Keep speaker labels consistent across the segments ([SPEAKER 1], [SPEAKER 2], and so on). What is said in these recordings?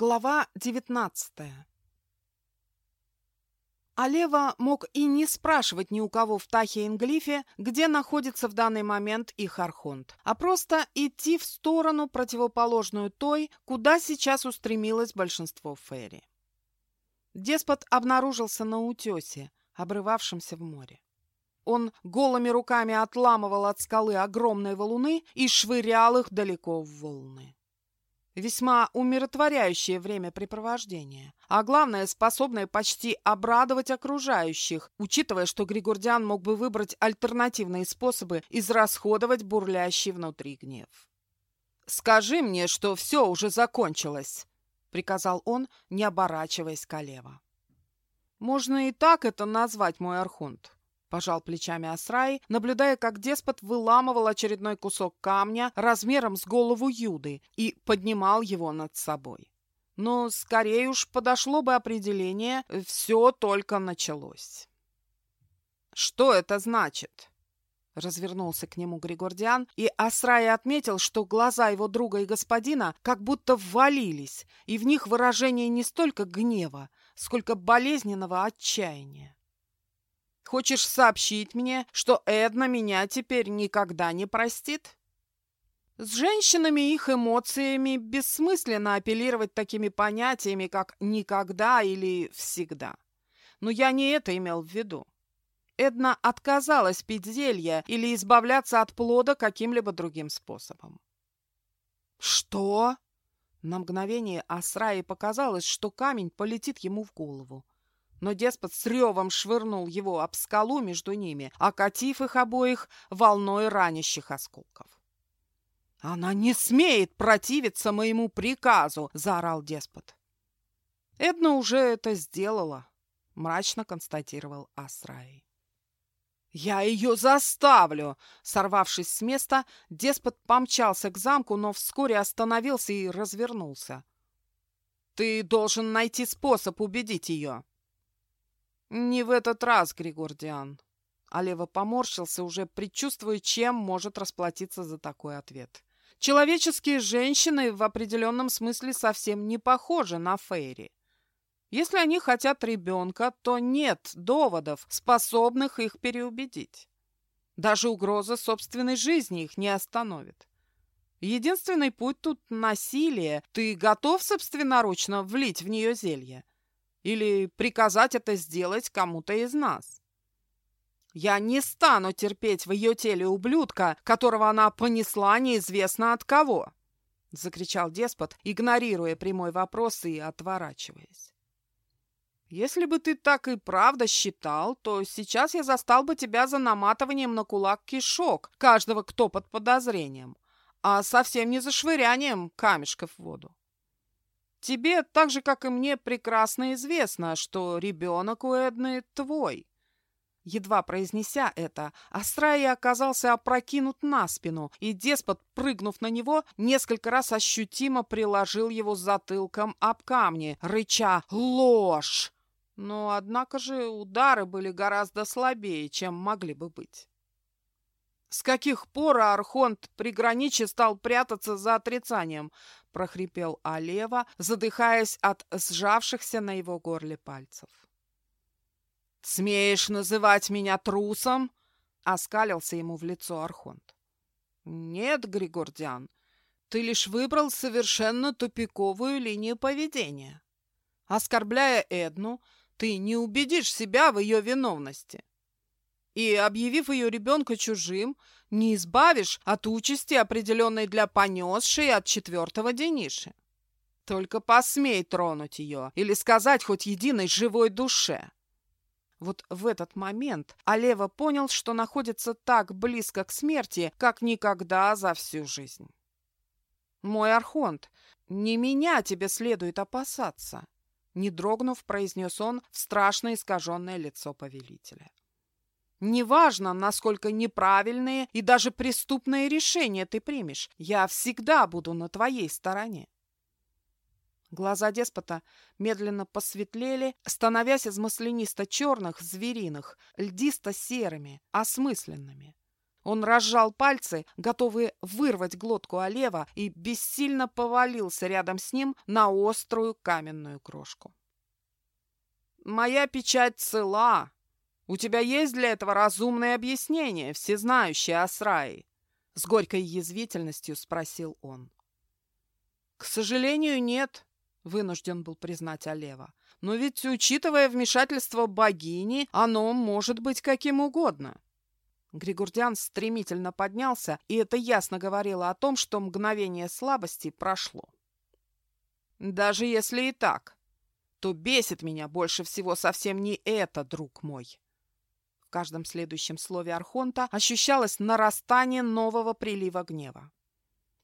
[SPEAKER 1] Глава девятнадцатая Алева мог и не спрашивать ни у кого в Тахе-Инглифе, где находится в данный момент их архонт, а просто идти в сторону, противоположную той, куда сейчас устремилось большинство ферри. Деспот обнаружился на утесе, обрывавшемся в море. Он голыми руками отламывал от скалы огромные валуны и швырял их далеко в волны. Весьма умиротворяющее времяпрепровождение, а главное, способное почти обрадовать окружающих, учитывая, что Григордиан мог бы выбрать альтернативные способы израсходовать бурлящий внутри гнев. «Скажи мне, что все уже закончилось!» — приказал он, не оборачиваясь к Олева. «Можно и так это назвать, мой архонт», Пожал плечами Асрай, наблюдая, как деспот выламывал очередной кусок камня размером с голову Юды и поднимал его над собой. Но скорее уж подошло бы определение «все только началось». «Что это значит?» Развернулся к нему Григордиан, и Асрай отметил, что глаза его друга и господина как будто ввалились, и в них выражение не столько гнева, сколько болезненного отчаяния. Хочешь сообщить мне, что Эдна меня теперь никогда не простит? С женщинами их эмоциями бессмысленно апеллировать такими понятиями, как «никогда» или «всегда». Но я не это имел в виду. Эдна отказалась пить зелье или избавляться от плода каким-либо другим способом. «Что?» На мгновение Асраи показалось, что камень полетит ему в голову но деспот с ревом швырнул его об скалу между ними, окатив их обоих волной ранящих осколков. «Она не смеет противиться моему приказу!» — заорал деспот. «Эдна уже это сделала», — мрачно констатировал Асраи. «Я ее заставлю!» Сорвавшись с места, деспот помчался к замку, но вскоре остановился и развернулся. «Ты должен найти способ убедить ее!» «Не в этот раз, Григордиан». Алева поморщился, уже предчувствуя, чем может расплатиться за такой ответ. Человеческие женщины в определенном смысле совсем не похожи на Фейри. Если они хотят ребенка, то нет доводов, способных их переубедить. Даже угроза собственной жизни их не остановит. Единственный путь тут — насилие. Ты готов собственноручно влить в нее зелье? Или приказать это сделать кому-то из нас. Я не стану терпеть в ее теле ублюдка, которого она понесла неизвестно от кого, — закричал деспот, игнорируя прямой вопрос и отворачиваясь. Если бы ты так и правда считал, то сейчас я застал бы тебя за наматыванием на кулак кишок каждого, кто под подозрением, а совсем не за швырянием камешков в воду. Тебе, так же, как и мне, прекрасно известно, что ребенок у Эдны твой. Едва произнеся это, Астрай оказался опрокинут на спину, и деспот, прыгнув на него, несколько раз ощутимо приложил его затылком об камни, рыча «Ложь!». Но, однако же, удары были гораздо слабее, чем могли бы быть. С каких пор Архонт приграничье стал прятаться за отрицанием? Прохрипел Алева, задыхаясь от сжавшихся на его горле пальцев. «Смеешь называть меня трусом?» — оскалился ему в лицо Архонт. «Нет, Григордиан, ты лишь выбрал совершенно тупиковую линию поведения. Оскорбляя Эдну, ты не убедишь себя в ее виновности и, объявив ее ребенка чужим, не избавишь от участи, определенной для понесшей от четвертого дениши. Только посмей тронуть ее или сказать хоть единой живой душе. Вот в этот момент Алева понял, что находится так близко к смерти, как никогда за всю жизнь. «Мой Архонт, не меня тебе следует опасаться», — не дрогнув, произнес он в страшно искаженное лицо повелителя. Неважно, насколько неправильные и даже преступные решения ты примешь, я всегда буду на твоей стороне. Глаза деспота медленно посветлели, становясь из маслянисто-черных, звериных, льдисто-серыми, осмысленными. Он разжал пальцы, готовый вырвать глотку Олева, и бессильно повалился рядом с ним на острую каменную крошку. «Моя печать цела. У тебя есть для этого разумное объяснение, всезнающее Асраи?» С горькой язвительностью спросил он. «К сожалению, нет», — вынужден был признать Олева. «Но ведь, учитывая вмешательство богини, оно может быть каким угодно». Григордиан стремительно поднялся, и это ясно говорило о том, что мгновение слабости прошло. «Даже если и так, то бесит меня больше всего совсем не это, друг мой». В каждом следующем слове Архонта ощущалось нарастание нового прилива гнева.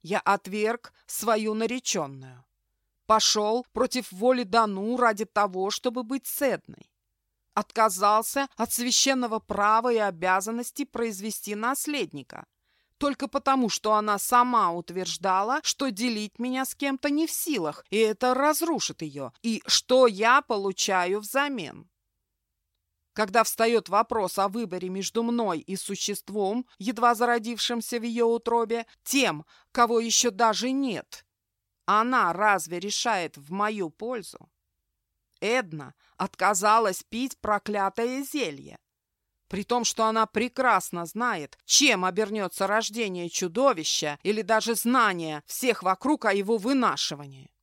[SPEAKER 1] «Я отверг свою нареченную. Пошел против воли Дану ради того, чтобы быть с Эдной отказался от священного права и обязанности произвести наследника, только потому, что она сама утверждала, что делить меня с кем-то не в силах, и это разрушит ее, и что я получаю взамен. Когда встает вопрос о выборе между мной и существом, едва зародившимся в ее утробе, тем, кого еще даже нет, она разве решает в мою пользу? Эдна отказалась пить проклятое зелье. При том, что она прекрасно знает, чем обернется рождение чудовища или даже знание всех вокруг о его вынашивании.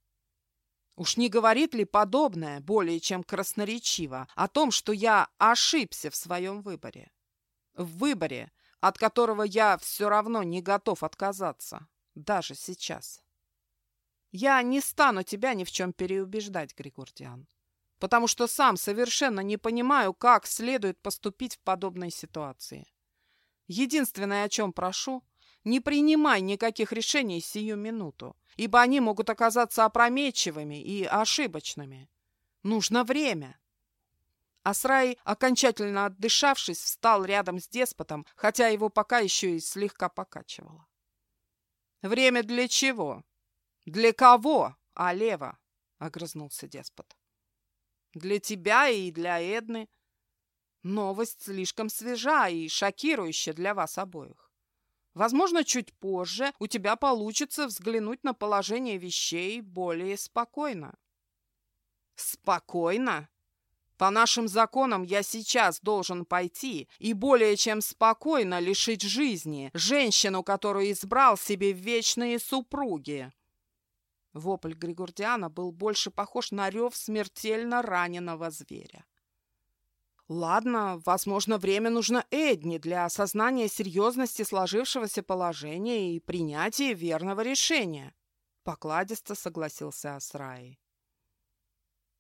[SPEAKER 1] Уж не говорит ли подобное, более чем красноречиво, о том, что я ошибся в своем выборе? В выборе, от которого я все равно не готов отказаться, даже сейчас. Я не стану тебя ни в чем переубеждать, Григордиан потому что сам совершенно не понимаю, как следует поступить в подобной ситуации. Единственное, о чем прошу, не принимай никаких решений сию минуту, ибо они могут оказаться опрометчивыми и ошибочными. Нужно время. Асрай, окончательно отдышавшись, встал рядом с деспотом, хотя его пока еще и слегка покачивало. «Время для чего? Для кого, Алева?» — огрызнулся деспот. Для тебя и для Эдны. Новость слишком свежа и шокирующая для вас обоих. Возможно, чуть позже у тебя получится взглянуть на положение вещей более спокойно. Спокойно? По нашим законам я сейчас должен пойти и более чем спокойно лишить жизни женщину, которую избрал себе вечные супруги. Вопль Григордиана был больше похож на рев смертельно раненого зверя. Ладно, возможно, время нужно Эдни для осознания серьезности сложившегося положения и принятия верного решения. Покладисто согласился Асраи.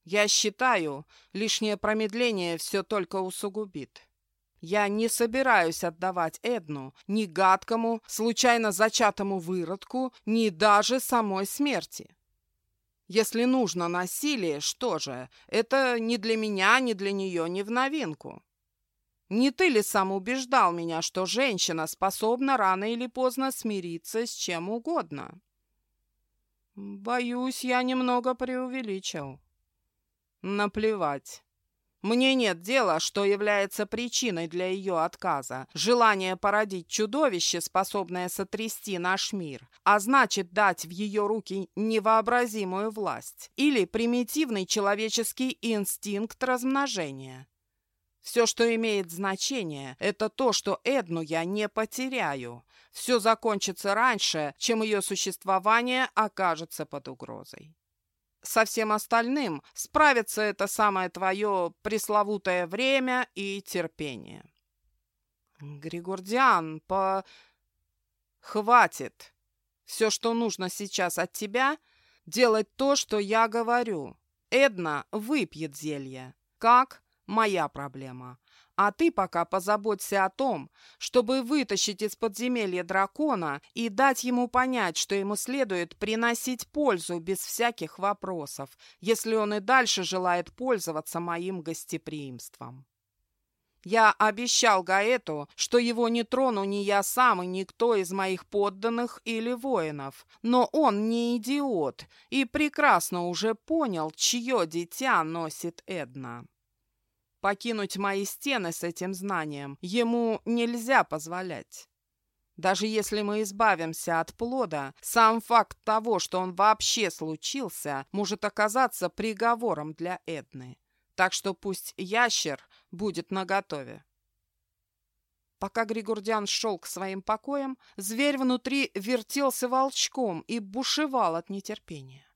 [SPEAKER 1] Я считаю, лишнее промедление все только усугубит. Я не собираюсь отдавать Эдну ни гадкому, случайно зачатому выродку, ни даже самой смерти. Если нужно насилие, что же, это ни для меня, ни для нее не в новинку. Не ты ли сам убеждал меня, что женщина способна рано или поздно смириться с чем угодно? Боюсь, я немного преувеличил. Наплевать. Мне нет дела, что является причиной для ее отказа. Желание породить чудовище, способное сотрясти наш мир, а значит дать в ее руки невообразимую власть. Или примитивный человеческий инстинкт размножения. Все, что имеет значение, это то, что Эдну я не потеряю. Все закончится раньше, чем ее существование окажется под угрозой со всем остальным справится это самое твое пресловутое время и терпение. Григордиан, по... Хватит. Все, что нужно сейчас от тебя, делать то, что я говорю. Эдна выпьет зелье. Как? Моя проблема. А ты пока позаботься о том, чтобы вытащить из подземелья дракона и дать ему понять, что ему следует приносить пользу без всяких вопросов, если он и дальше желает пользоваться моим гостеприимством. Я обещал Гаэту, что его не трону ни я сам и никто из моих подданных или воинов. Но он не идиот и прекрасно уже понял, чье дитя носит Эдна. Покинуть мои стены с этим знанием ему нельзя позволять. Даже если мы избавимся от плода, сам факт того, что он вообще случился, может оказаться приговором для Эдны. Так что пусть ящер будет наготове. Пока Григордиан шел к своим покоям, зверь внутри вертелся волчком и бушевал от нетерпения.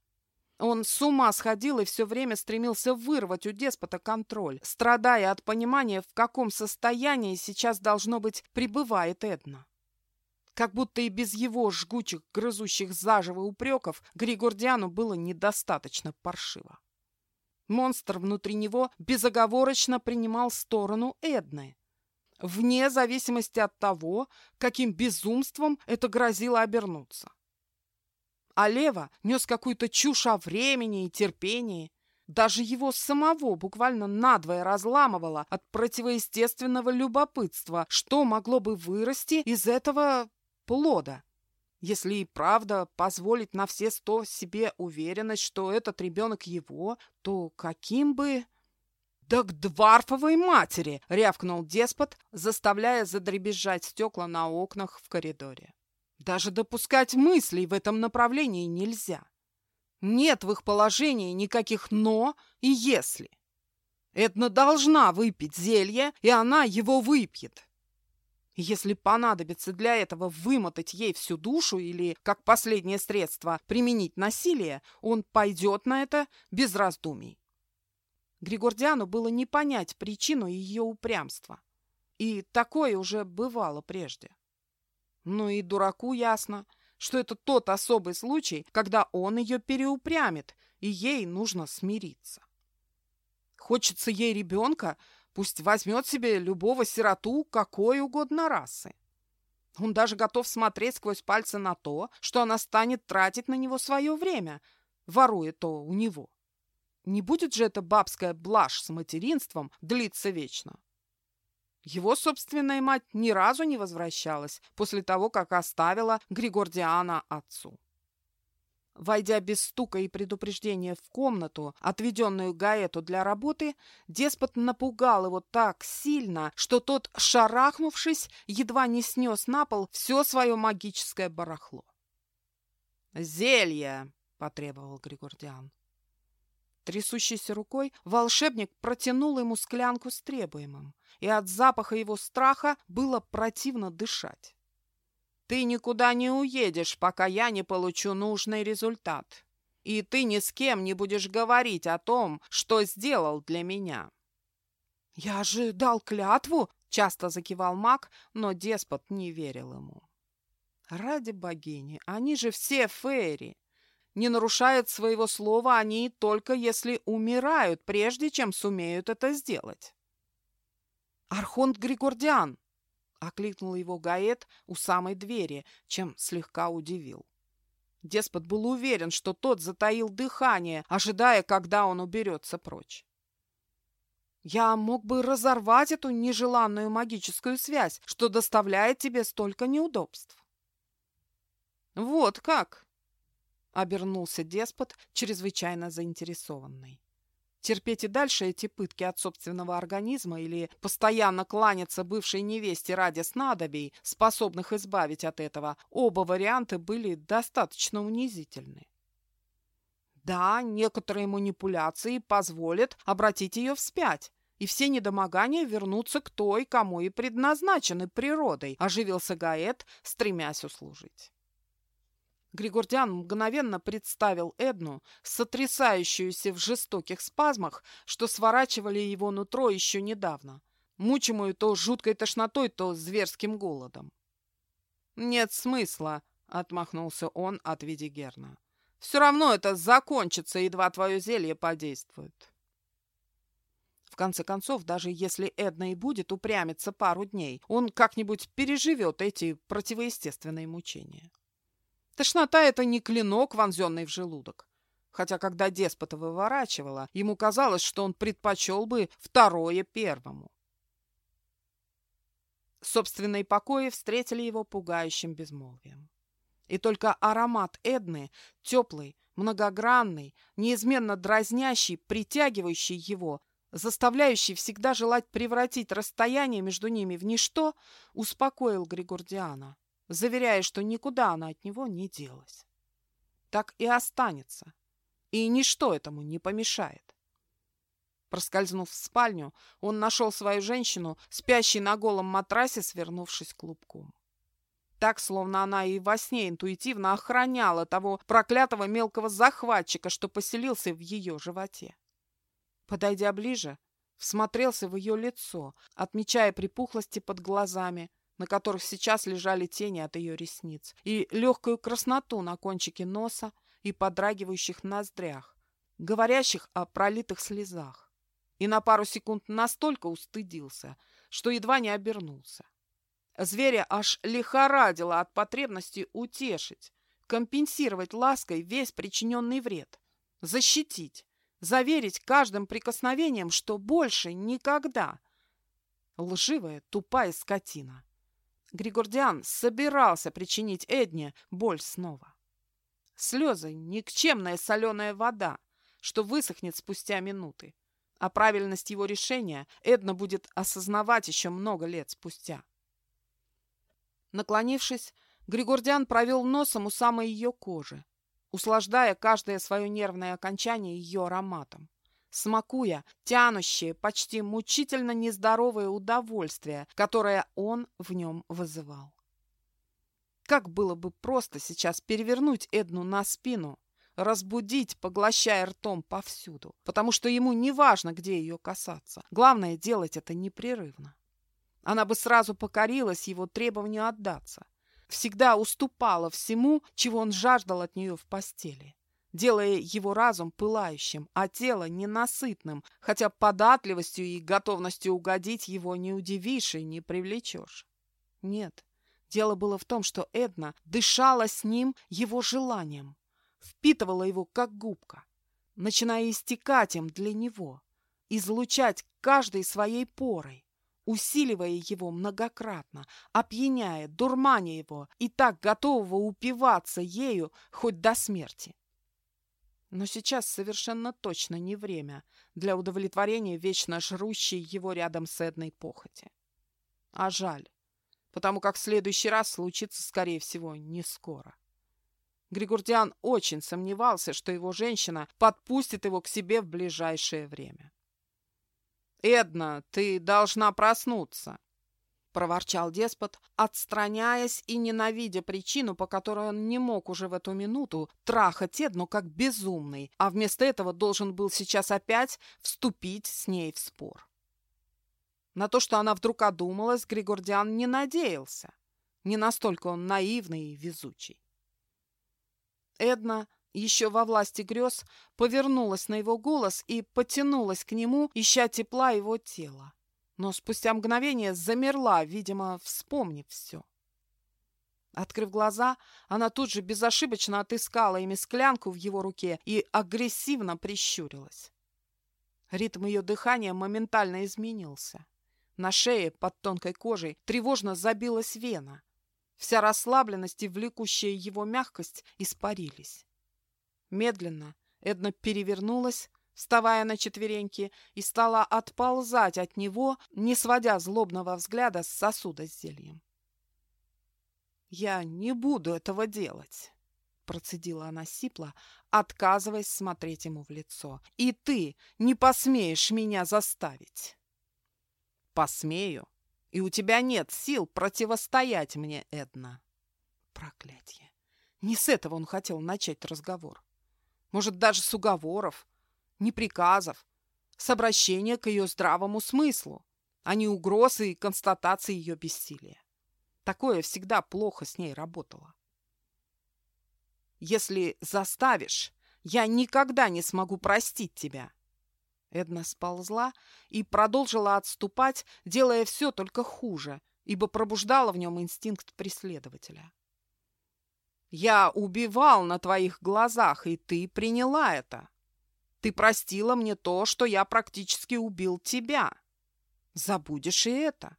[SPEAKER 1] Он с ума сходил и все время стремился вырвать у деспота контроль, страдая от понимания, в каком состоянии сейчас, должно быть, пребывает Эдна. Как будто и без его жгучих, грызущих заживо упреков Григордиану было недостаточно паршиво. Монстр внутри него безоговорочно принимал сторону Эдны, вне зависимости от того, каким безумством это грозило обернуться. А Лева нес какую-то чушь о времени и терпении. Даже его самого буквально надвое разламывало от противоестественного любопытства, что могло бы вырасти из этого плода. Если и правда позволить на все сто себе уверенность, что этот ребенок его, то каким бы... «Да к дварфовой матери!» — рявкнул деспот, заставляя задребезжать стекла на окнах в коридоре. Даже допускать мыслей в этом направлении нельзя. Нет в их положении никаких «но» и «если». Эдна должна выпить зелье, и она его выпьет. Если понадобится для этого вымотать ей всю душу или, как последнее средство, применить насилие, он пойдет на это без раздумий. Григордиану было не понять причину ее упрямства. И такое уже бывало прежде. Ну и дураку ясно, что это тот особый случай, когда он ее переупрямит, и ей нужно смириться. Хочется ей ребенка, пусть возьмет себе любого сироту какой угодно расы. Он даже готов смотреть сквозь пальцы на то, что она станет тратить на него свое время, воруя то у него. Не будет же эта бабская блажь с материнством длиться вечно. Его собственная мать ни разу не возвращалась после того, как оставила Григордиана отцу. Войдя без стука и предупреждения в комнату, отведенную Гаэту для работы, деспот напугал его так сильно, что тот, шарахнувшись, едва не снес на пол все свое магическое барахло. «Зелье!» — потребовал Григордиан. Трясущейся рукой волшебник протянул ему склянку с требуемым, и от запаха его страха было противно дышать. «Ты никуда не уедешь, пока я не получу нужный результат. И ты ни с кем не будешь говорить о том, что сделал для меня». «Я же дал клятву!» — часто закивал маг, но деспот не верил ему. «Ради богини, они же все фейри!» Не нарушают своего слова они только если умирают, прежде чем сумеют это сделать. «Архонт Григордиан!» — окликнул его Гаэт у самой двери, чем слегка удивил. Деспот был уверен, что тот затаил дыхание, ожидая, когда он уберется прочь. «Я мог бы разорвать эту нежеланную магическую связь, что доставляет тебе столько неудобств». «Вот как!» Обернулся деспот, чрезвычайно заинтересованный. Терпеть и дальше эти пытки от собственного организма или постоянно кланяться бывшей невесте ради снадобий, способных избавить от этого, оба варианта были достаточно унизительны. Да, некоторые манипуляции позволят обратить ее вспять, и все недомогания вернутся к той, кому и предназначены природой, оживился Гаэт, стремясь услужить. Григордиан мгновенно представил Эдну, сотрясающуюся в жестоких спазмах, что сворачивали его нутро еще недавно, мучимую то жуткой тошнотой, то зверским голодом. «Нет смысла», — отмахнулся он от Видигерна. «Все равно это закончится, едва твое зелье подействует». В конце концов, даже если Эдна и будет упрямиться пару дней, он как-нибудь переживет эти противоестественные мучения. Тошнота — это не клинок, вонзенный в желудок. Хотя, когда деспота выворачивала, ему казалось, что он предпочел бы второе первому. Собственные покои встретили его пугающим безмолвием. И только аромат Эдны, теплый, многогранный, неизменно дразнящий, притягивающий его, заставляющий всегда желать превратить расстояние между ними в ничто, успокоил Григордиана заверяя, что никуда она от него не делась. Так и останется, и ничто этому не помешает. Проскользнув в спальню, он нашел свою женщину, спящей на голом матрасе, свернувшись клубком. Так, словно она и во сне интуитивно охраняла того проклятого мелкого захватчика, что поселился в ее животе. Подойдя ближе, всмотрелся в ее лицо, отмечая припухлости под глазами, на которых сейчас лежали тени от ее ресниц, и легкую красноту на кончике носа и подрагивающих ноздрях, говорящих о пролитых слезах. И на пару секунд настолько устыдился, что едва не обернулся. Зверя аж лихорадило от потребности утешить, компенсировать лаской весь причиненный вред, защитить, заверить каждым прикосновением, что больше никогда. Лживая, тупая скотина. Григордиан собирался причинить Эдне боль снова. Слезы — никчемная соленая вода, что высохнет спустя минуты. А правильность его решения Эдна будет осознавать еще много лет спустя. Наклонившись, Григордиан провел носом у самой ее кожи, услаждая каждое свое нервное окончание ее ароматом, смакуя тянущее, почти мучительно нездоровое удовольствие, которое он в нем вызывал. Как было бы просто сейчас перевернуть Эдну на спину, разбудить, поглощая ртом повсюду, потому что ему не важно, где ее касаться. Главное делать это непрерывно. Она бы сразу покорилась его требованию отдаться. Всегда уступала всему, чего он жаждал от нее в постели, делая его разум пылающим, а тело ненасытным, хотя податливостью и готовностью угодить его не удивишь и не привлечешь. Нет, дело было в том, что Эдна дышала с ним его желанием, впитывала его как губка, начиная истекать им для него, излучать каждой своей порой усиливая его многократно, опьяняя, дурманя его и так готового упиваться ею хоть до смерти. Но сейчас совершенно точно не время для удовлетворения вечно жрущей его рядом с Эдной похоти. А жаль, потому как в следующий раз случится, скорее всего, не скоро. Григордиан очень сомневался, что его женщина подпустит его к себе в ближайшее время. «Эдна, ты должна проснуться!» Проворчал деспот, отстраняясь и ненавидя причину, по которой он не мог уже в эту минуту трахать Эдну как безумный, а вместо этого должен был сейчас опять вступить с ней в спор. На то, что она вдруг одумалась, Григордиан не надеялся. Не настолько он наивный и везучий. Эдна еще во власти грез, повернулась на его голос и потянулась к нему, ища тепла его тела. Но спустя мгновение замерла, видимо, вспомнив все. Открыв глаза, она тут же безошибочно отыскала ими склянку в его руке и агрессивно прищурилась. Ритм ее дыхания моментально изменился. На шее под тонкой кожей тревожно забилась вена. Вся расслабленность и влекущая его мягкость испарились. Медленно Эдна перевернулась, вставая на четвереньки, и стала отползать от него, не сводя злобного взгляда с сосуда с зельем. «Я не буду этого делать», — процедила она сипло, отказываясь смотреть ему в лицо. «И ты не посмеешь меня заставить». «Посмею, и у тебя нет сил противостоять мне, Эдна». Проклятье! Не с этого он хотел начать разговор. Может, даже с уговоров, не приказов, с обращения к ее здравому смыслу, а не угрозы и констатации ее бессилия. Такое всегда плохо с ней работало. Если заставишь, я никогда не смогу простить тебя. Эдна сползла и продолжила отступать, делая все только хуже, ибо пробуждала в нем инстинкт преследователя. Я убивал на твоих глазах, и ты приняла это. Ты простила мне то, что я практически убил тебя. Забудешь и это.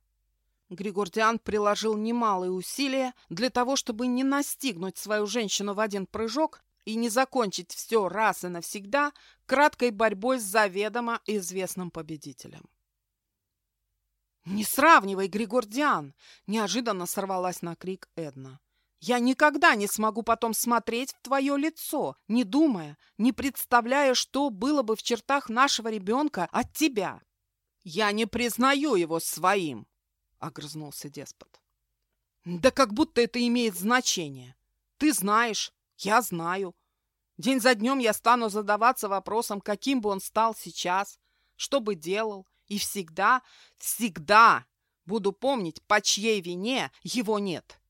[SPEAKER 1] Григордиан приложил немалые усилия для того, чтобы не настигнуть свою женщину в один прыжок и не закончить все раз и навсегда краткой борьбой с заведомо известным победителем. «Не сравнивай, Григордиан!» – неожиданно сорвалась на крик Эдна. «Я никогда не смогу потом смотреть в твое лицо, не думая, не представляя, что было бы в чертах нашего ребенка от тебя». «Я не признаю его своим!» – огрызнулся деспот. «Да как будто это имеет значение. Ты знаешь, я знаю. День за днем я стану задаваться вопросом, каким бы он стал сейчас, что бы делал, и всегда, всегда буду помнить, по чьей вине его нет.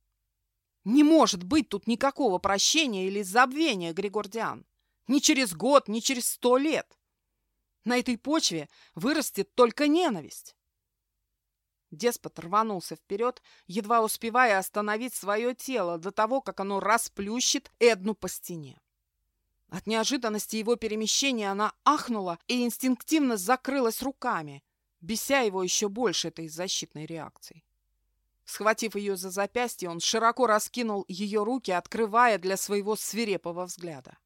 [SPEAKER 1] Не может быть тут никакого прощения или забвения, Григордиан. Ни через год, ни через сто лет. На этой почве вырастет только ненависть. Деспот рванулся вперед, едва успевая остановить свое тело до того, как оно расплющит Эдну по стене. От неожиданности его перемещения она ахнула и инстинктивно закрылась руками, беся его еще больше этой защитной реакцией. Схватив ее за запястье, он широко раскинул ее руки, открывая для своего свирепого взгляда.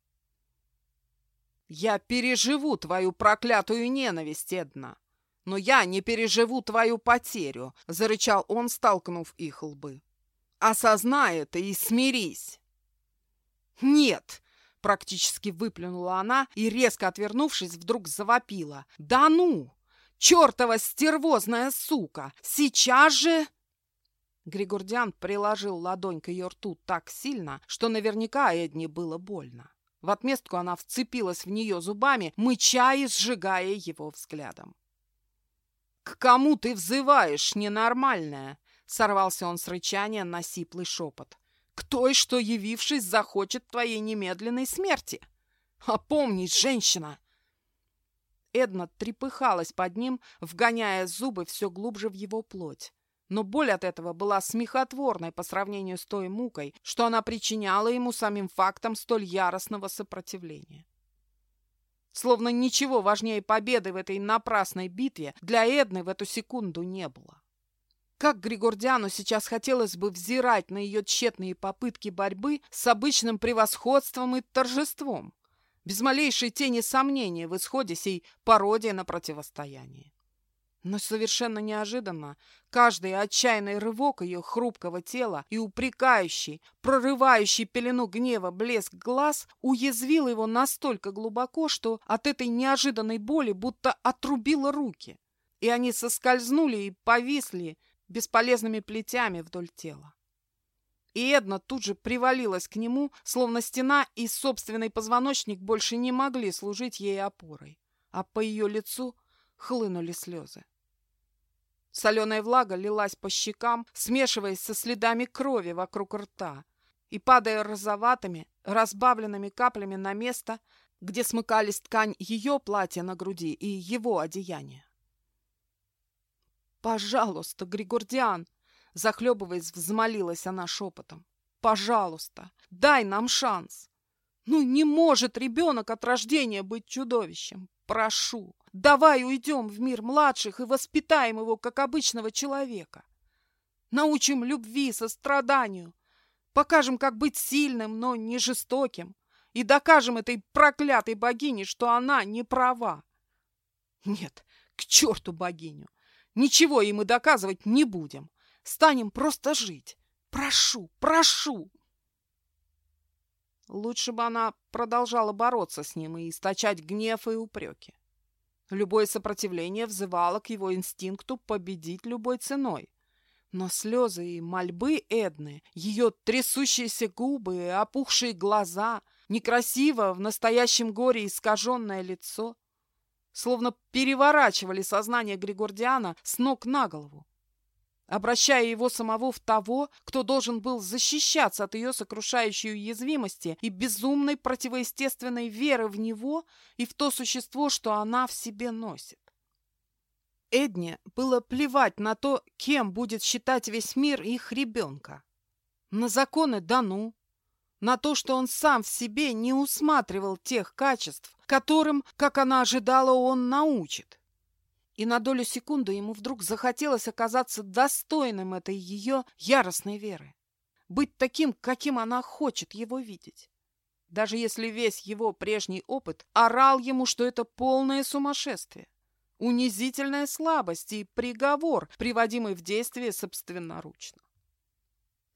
[SPEAKER 1] «Я переживу твою проклятую ненависть, Эдна, но я не переживу твою потерю», — зарычал он, столкнув их лбы. «Осознай это и смирись!» «Нет!» — практически выплюнула она и, резко отвернувшись, вдруг завопила. «Да ну! Чертова стервозная сука! Сейчас же...» Григордиан приложил ладонь к ее рту так сильно, что наверняка Эдни было больно. В отместку она вцепилась в нее зубами, мыча и сжигая его взглядом. «К кому ты взываешь, ненормальная?» Сорвался он с рычания на сиплый шепот. «К той, что, явившись, захочет твоей немедленной смерти! Опомнись, женщина!» Эдна трепыхалась под ним, вгоняя зубы все глубже в его плоть. Но боль от этого была смехотворной по сравнению с той мукой, что она причиняла ему самим фактом столь яростного сопротивления. Словно ничего важнее победы в этой напрасной битве для Эдны в эту секунду не было. Как Григордиану сейчас хотелось бы взирать на ее тщетные попытки борьбы с обычным превосходством и торжеством без малейшей тени сомнения в исходе сей пародии на противостояние. Но совершенно неожиданно каждый отчаянный рывок ее хрупкого тела и упрекающий, прорывающий пелену гнева блеск глаз уязвил его настолько глубоко, что от этой неожиданной боли будто отрубило руки, и они соскользнули и повисли бесполезными плетями вдоль тела. И Эдна тут же привалилась к нему, словно стена и собственный позвоночник больше не могли служить ей опорой, а по ее лицу хлынули слезы. Соленая влага лилась по щекам, смешиваясь со следами крови вокруг рта и падая розоватыми, разбавленными каплями на место, где смыкались ткань ее платья на груди и его одеяния. «Пожалуйста, Григордиан!» Захлебываясь, взмолилась она шепотом. «Пожалуйста, дай нам шанс! Ну, не может ребенок от рождения быть чудовищем! Прошу, давай уйдем в мир младших и воспитаем его, как обычного человека! Научим любви, состраданию, покажем, как быть сильным, но не жестоким, и докажем этой проклятой богине, что она не права! Нет, к черту богиню! Ничего им и доказывать не будем!» Станем просто жить. Прошу, прошу!» Лучше бы она продолжала бороться с ним и источать гнев и упреки. Любое сопротивление взывало к его инстинкту победить любой ценой. Но слезы и мольбы Эдны, ее трясущиеся губы опухшие глаза, некрасиво в настоящем горе искаженное лицо, словно переворачивали сознание Григордиана с ног на голову обращая его самого в того, кто должен был защищаться от ее сокрушающей уязвимости и безумной противоестественной веры в него и в то существо, что она в себе носит. Эдне было плевать на то, кем будет считать весь мир их ребенка. На законы Дану, на то, что он сам в себе не усматривал тех качеств, которым, как она ожидала, он научит и на долю секунды ему вдруг захотелось оказаться достойным этой ее яростной веры. Быть таким, каким она хочет его видеть. Даже если весь его прежний опыт орал ему, что это полное сумасшествие. унизительная слабость и приговор, приводимый в действие собственноручно.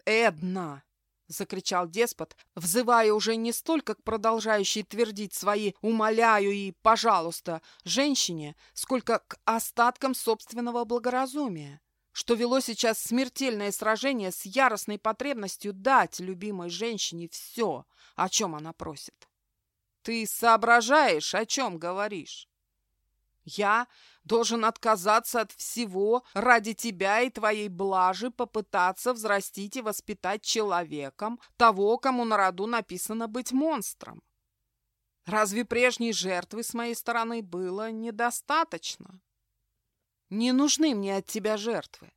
[SPEAKER 1] «Эдна!» — закричал деспот, взывая уже не столько к продолжающей твердить свои «умоляю» и «пожалуйста» женщине, сколько к остаткам собственного благоразумия, что вело сейчас смертельное сражение с яростной потребностью дать любимой женщине все, о чем она просит. «Ты соображаешь, о чем говоришь?» Я должен отказаться от всего ради тебя и твоей блажи попытаться взрастить и воспитать человеком того, кому на роду написано быть монстром. Разве прежней жертвы с моей стороны было недостаточно? Не нужны мне от тебя жертвы.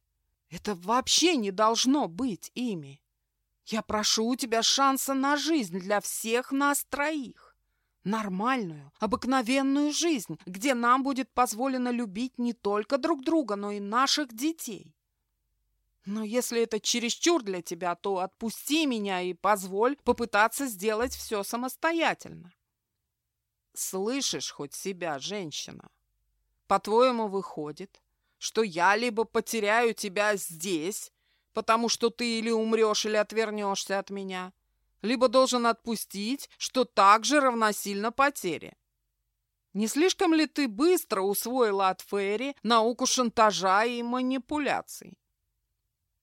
[SPEAKER 1] Это вообще не должно быть ими. Я прошу у тебя шанса на жизнь для всех нас троих. Нормальную, обыкновенную жизнь, где нам будет позволено любить не только друг друга, но и наших детей. Но если это чересчур для тебя, то отпусти меня и позволь попытаться сделать все самостоятельно. Слышишь хоть себя, женщина? По-твоему, выходит, что я либо потеряю тебя здесь, потому что ты или умрешь, или отвернешься от меня, либо должен отпустить, что также равносильно потере. Не слишком ли ты быстро усвоила от Ферри науку шантажа и манипуляций?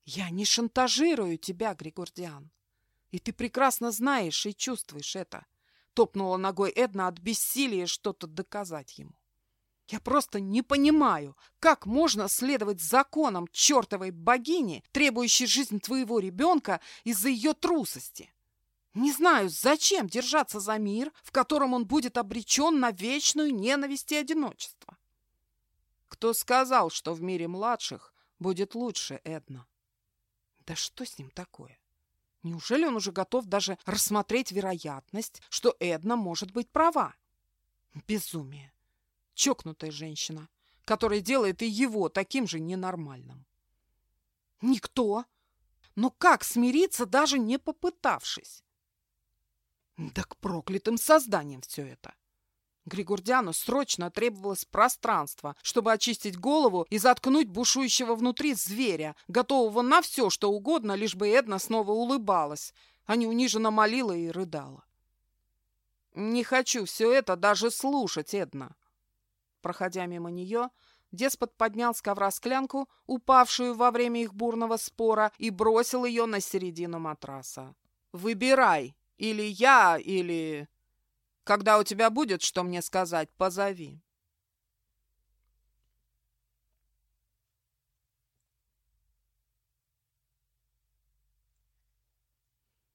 [SPEAKER 1] Я не шантажирую тебя, Григордиан. И ты прекрасно знаешь и чувствуешь это. Топнула ногой Эдна от бессилия что-то доказать ему. Я просто не понимаю, как можно следовать законам чертовой богини, требующей жизнь твоего ребенка из-за ее трусости. Не знаю, зачем держаться за мир, в котором он будет обречен на вечную ненависть и одиночество. Кто сказал, что в мире младших будет лучше Эдна? Да что с ним такое? Неужели он уже готов даже рассмотреть вероятность, что Эдна может быть права? Безумие. Чокнутая женщина, которая делает и его таким же ненормальным. Никто. Но как смириться, даже не попытавшись? Да к проклятым созданиям все это. Григордиану срочно требовалось пространство, чтобы очистить голову и заткнуть бушующего внутри зверя, готового на все, что угодно, лишь бы Эдна снова улыбалась, а не униженно молила и рыдала. «Не хочу все это даже слушать, Эдна!» Проходя мимо нее, деспот поднял с ковра склянку, упавшую во время их бурного спора, и бросил ее на середину матраса. «Выбирай!» Или я, или... Когда у тебя будет что мне сказать, позови.